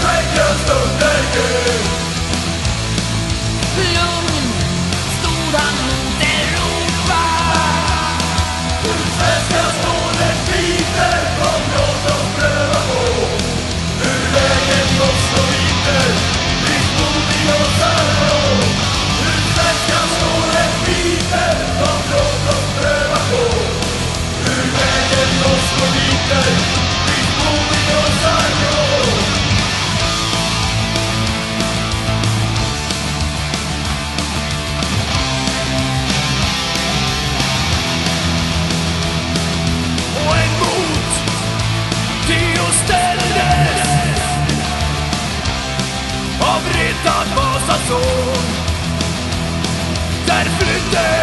skäggast under Gud Lugn stod han son Där flydde